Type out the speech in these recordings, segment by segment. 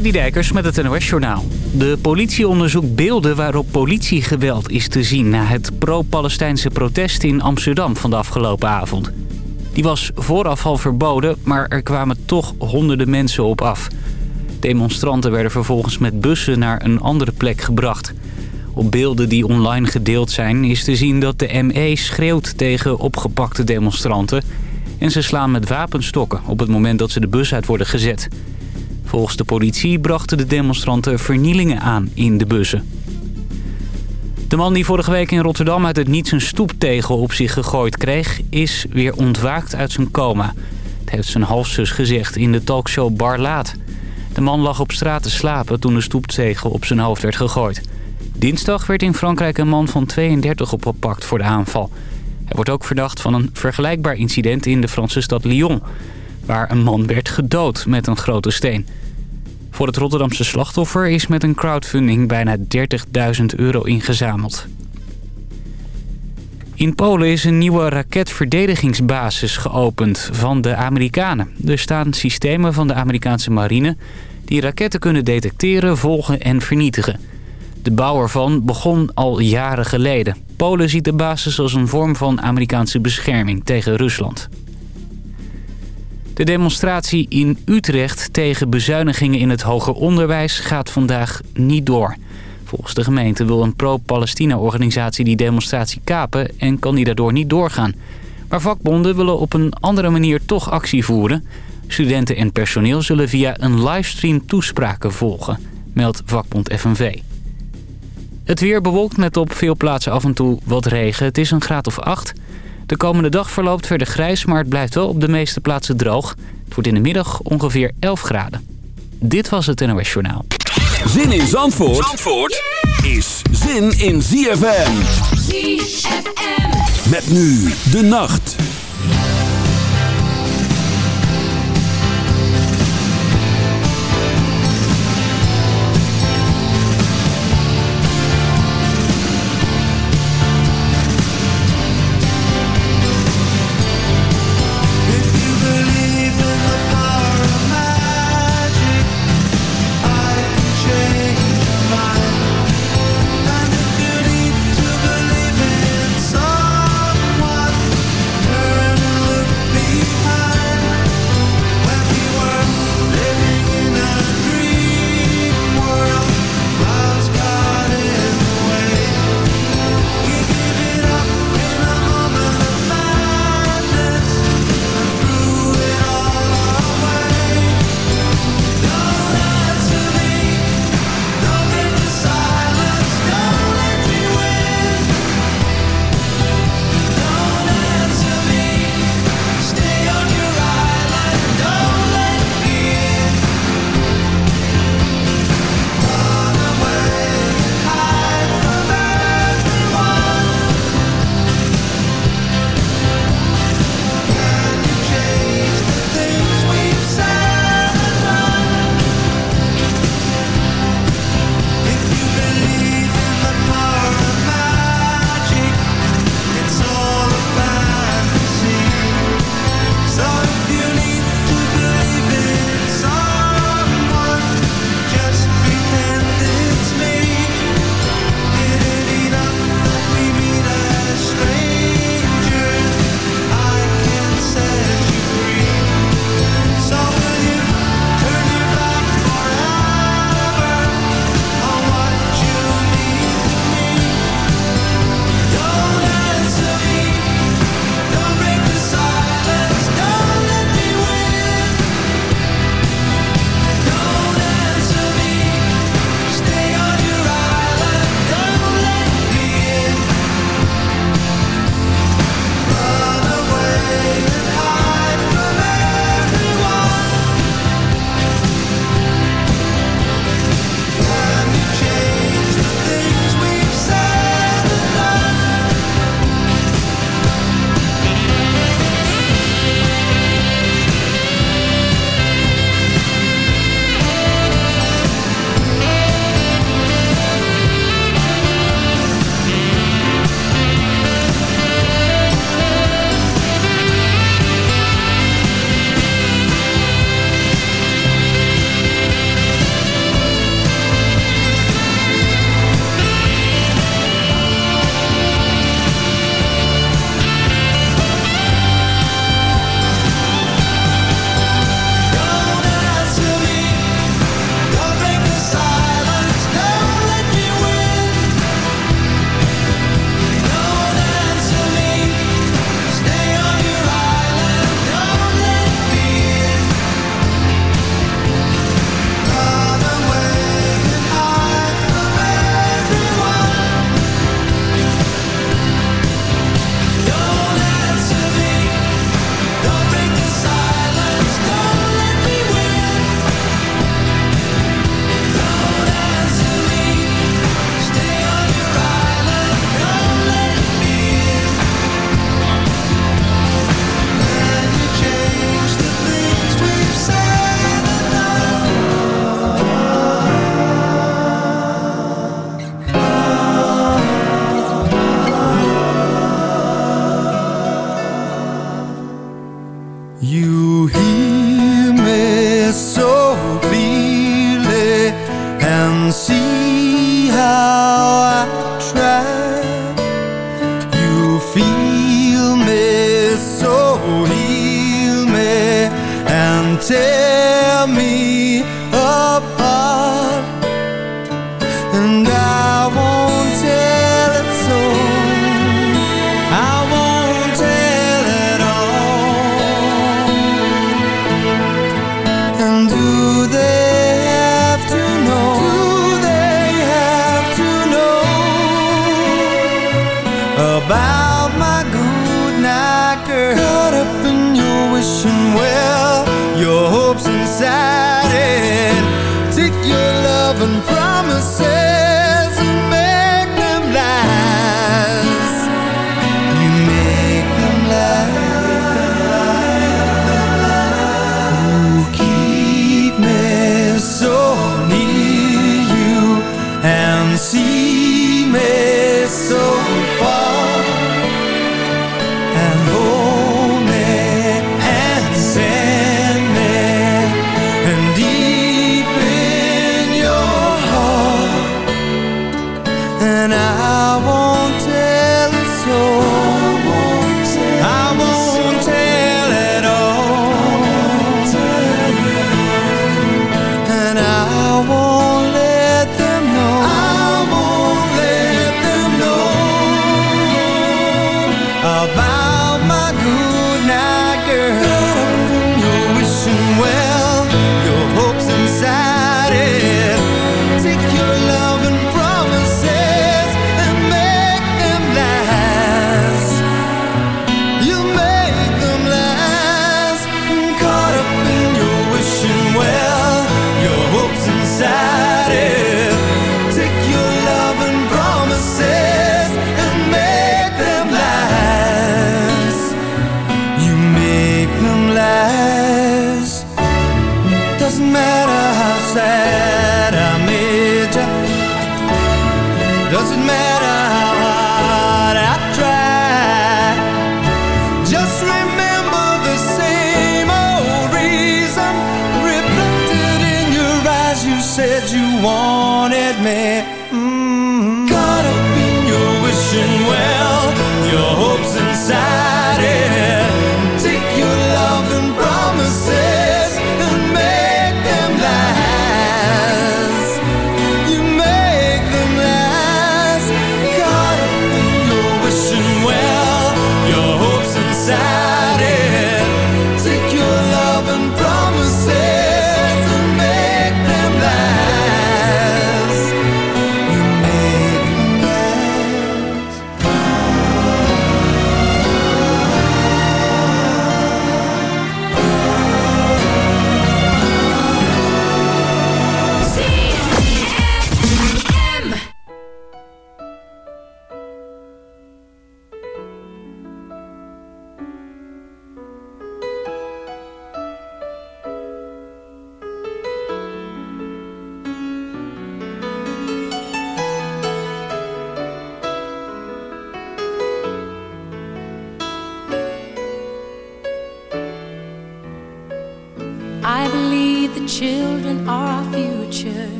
Dijkers met het NOS-journaal. De politie onderzoekt beelden waarop politiegeweld is te zien... na het pro-Palestijnse protest in Amsterdam van de afgelopen avond. Die was vooraf al verboden, maar er kwamen toch honderden mensen op af. Demonstranten werden vervolgens met bussen naar een andere plek gebracht. Op beelden die online gedeeld zijn is te zien dat de ME schreeuwt tegen opgepakte demonstranten... en ze slaan met wapenstokken op het moment dat ze de bus uit worden gezet... Volgens de politie brachten de demonstranten vernielingen aan in de bussen. De man die vorige week in Rotterdam uit het niets een stoeptegel op zich gegooid kreeg... is weer ontwaakt uit zijn coma. Het heeft zijn halfzus gezegd in de talkshow Bar Laat. De man lag op straat te slapen toen de stoeptegel op zijn hoofd werd gegooid. Dinsdag werd in Frankrijk een man van 32 opgepakt voor de aanval. Hij wordt ook verdacht van een vergelijkbaar incident in de Franse stad Lyon... waar een man werd gedood met een grote steen... Voor het Rotterdamse slachtoffer is met een crowdfunding bijna 30.000 euro ingezameld. In Polen is een nieuwe raketverdedigingsbasis geopend van de Amerikanen. Er staan systemen van de Amerikaanse marine die raketten kunnen detecteren, volgen en vernietigen. De bouw ervan begon al jaren geleden. Polen ziet de basis als een vorm van Amerikaanse bescherming tegen Rusland. De demonstratie in Utrecht tegen bezuinigingen in het hoger onderwijs gaat vandaag niet door. Volgens de gemeente wil een pro-Palestina-organisatie die demonstratie kapen en kan die daardoor niet doorgaan. Maar vakbonden willen op een andere manier toch actie voeren. Studenten en personeel zullen via een livestream toespraken volgen, meldt vakbond FNV. Het weer bewolkt met op veel plaatsen af en toe wat regen. Het is een graad of 8. De komende dag verloopt verder grijs, maar het blijft wel op de meeste plaatsen droog. Het wordt in de middag ongeveer 11 graden. Dit was het NOS Journaal. Zin in Zandvoort, Zandvoort is zin in ZFM. ZFM. Met nu de nacht.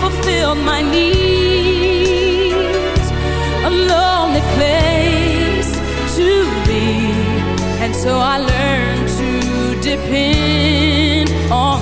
fulfill my needs. A lonely place to be, and so I learned to depend on.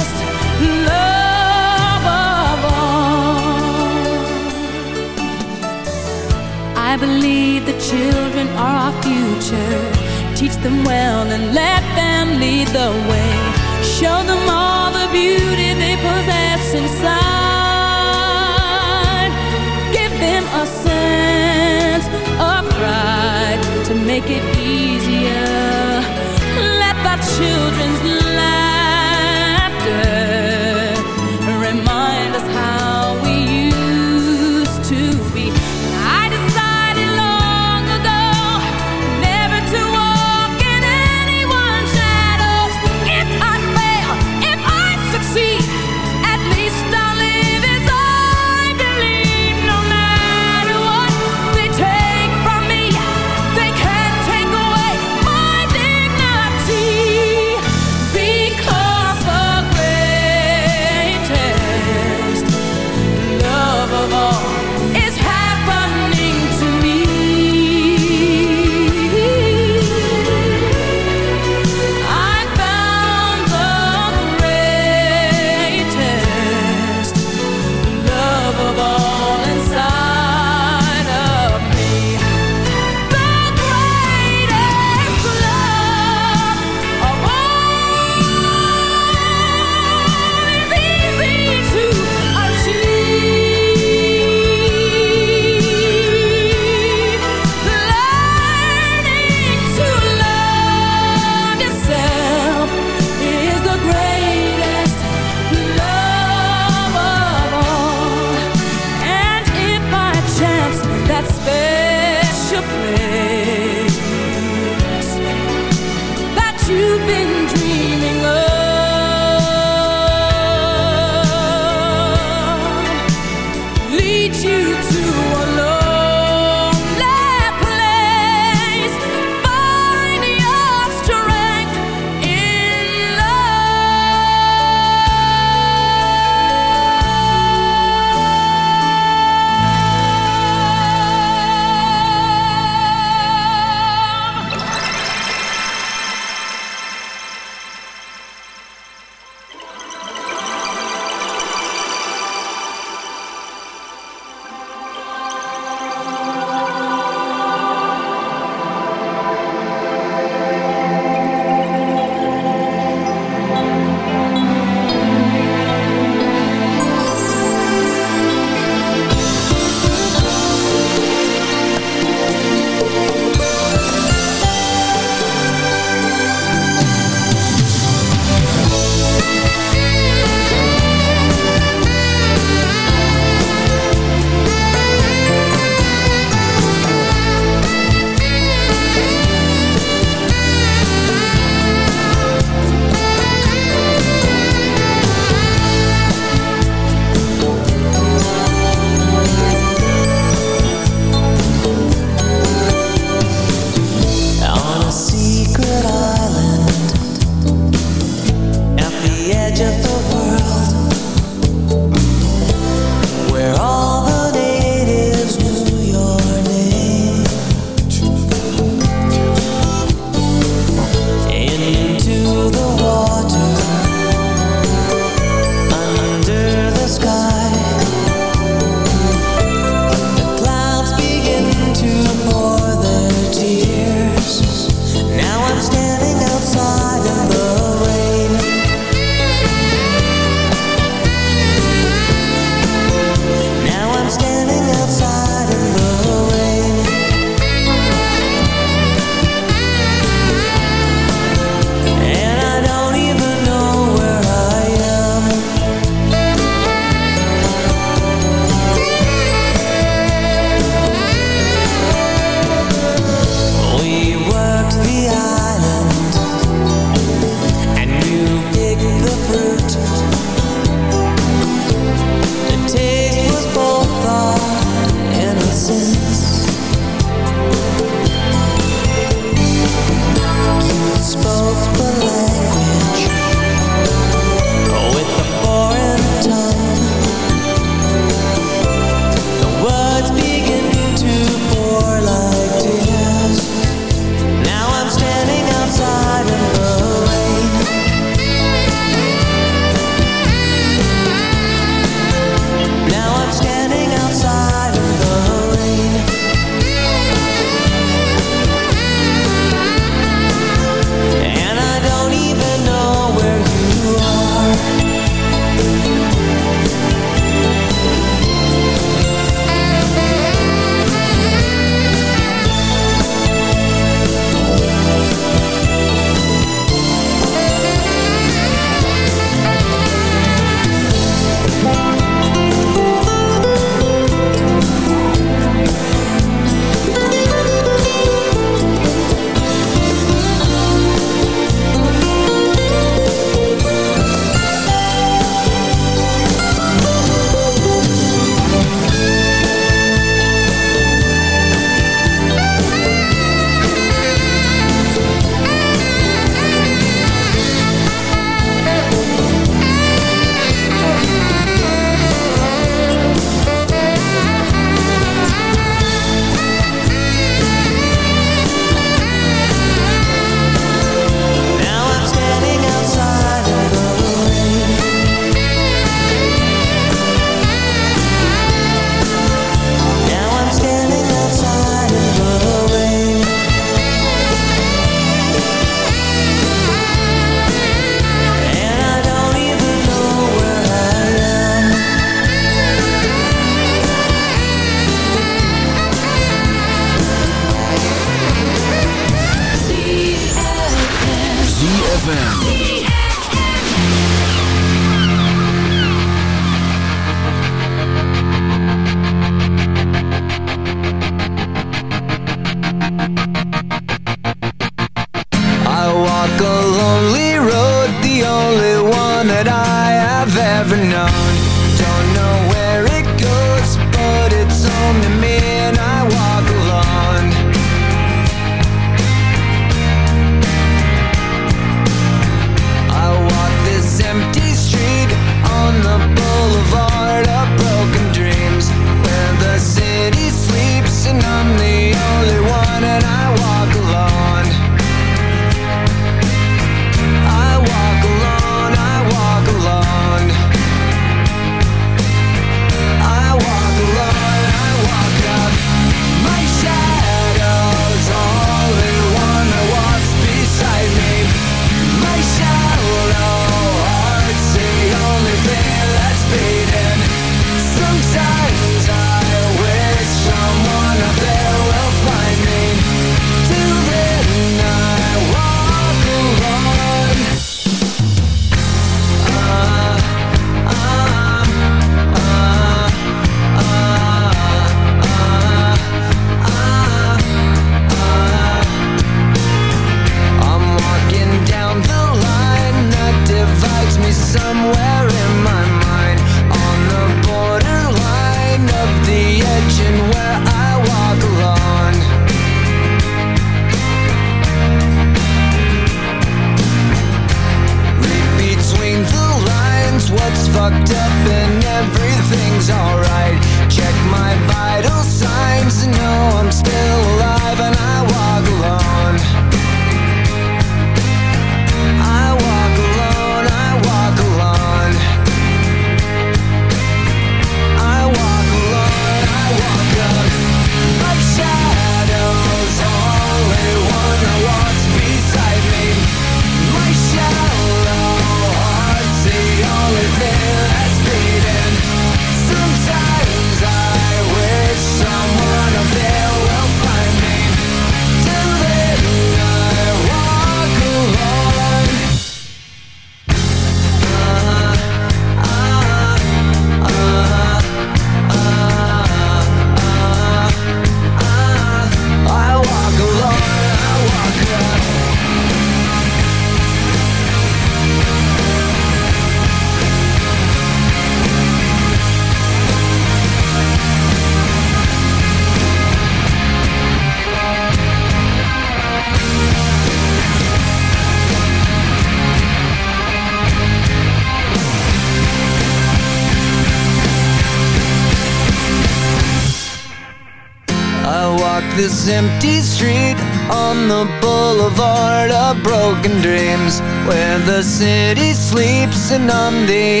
City sleeps and I'm the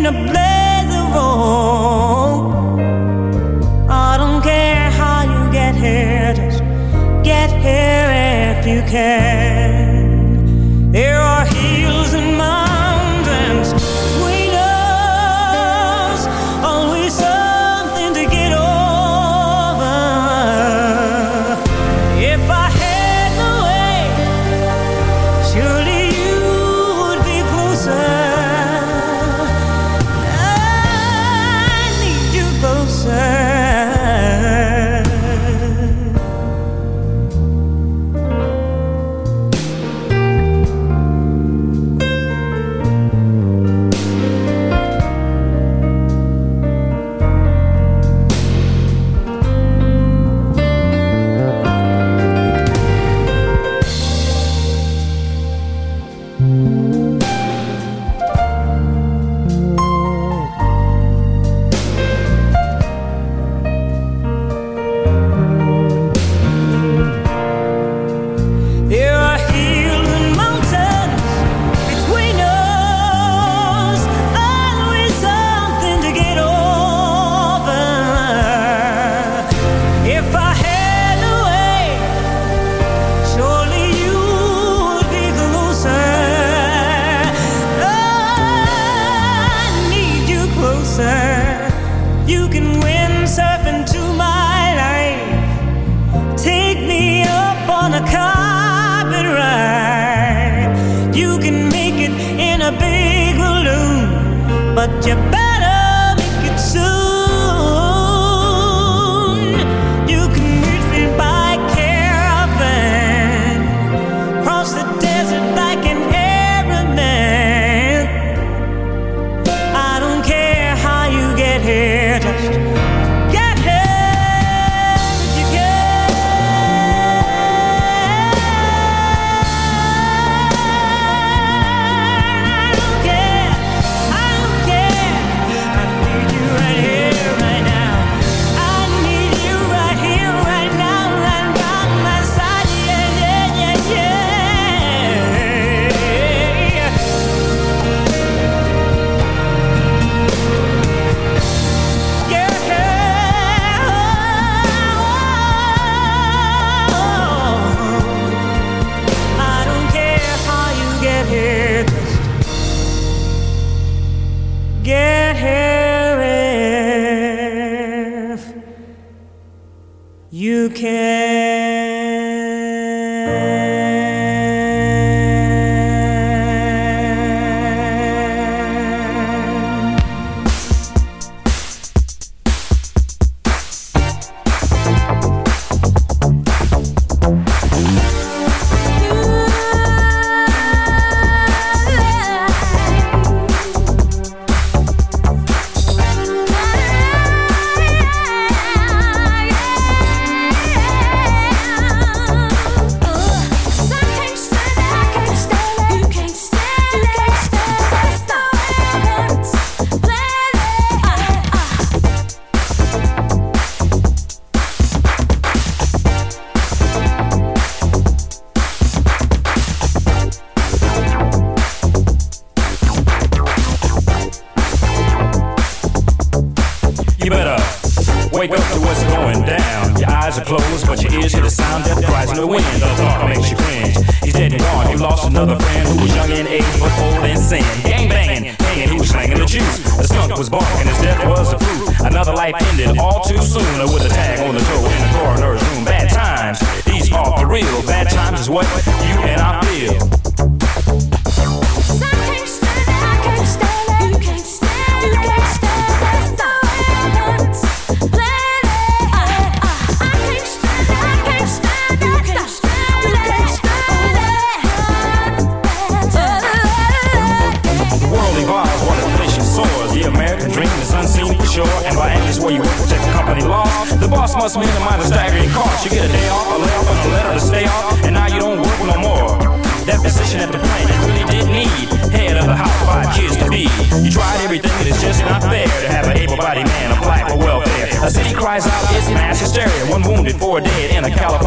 in a blaze gang banging, banging. he was slanging the juice. The skunk was barking, his death was the proof. Another life ended all too soon with a tag on the toe in the coroner's room. Bad times, these are the real. Bad times is what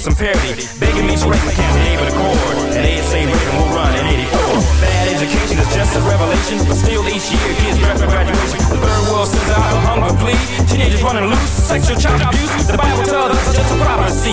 some parity. Begging me to raise my can't a cord. to chord. And ASA Reagan will run in 84. Bad education is just a revelation, but still each year kids draft for graduation. The third world sends out a hunger plea. Teenagers running loose, sexual child abuse. The Bible tells us it's just a prophecy.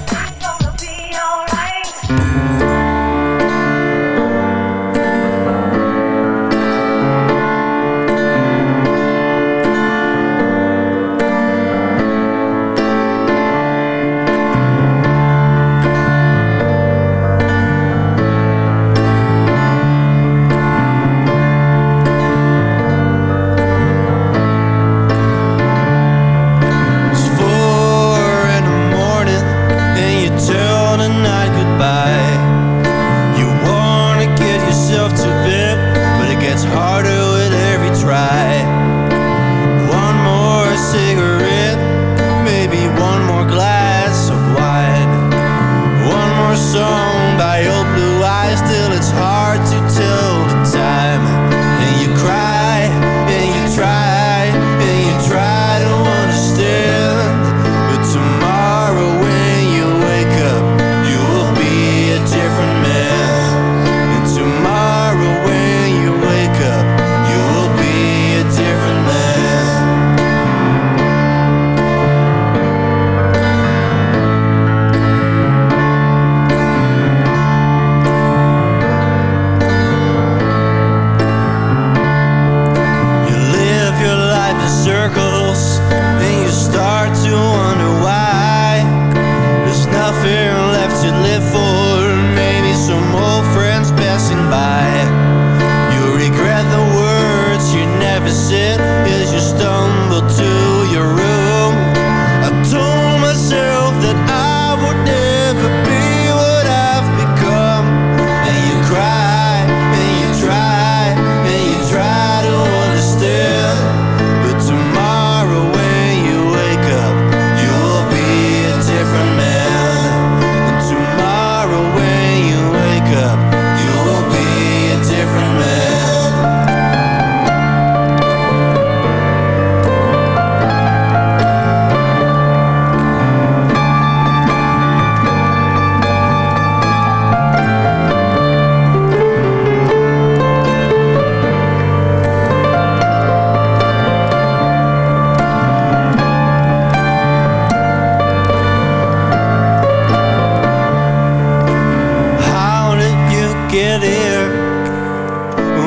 get here?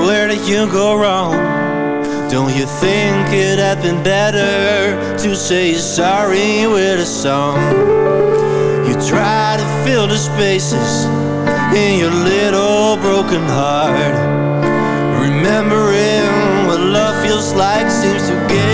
Where did you go wrong? Don't you think it had been better to say sorry with a song? You try to fill the spaces in your little broken heart. Remembering what love feels like seems to get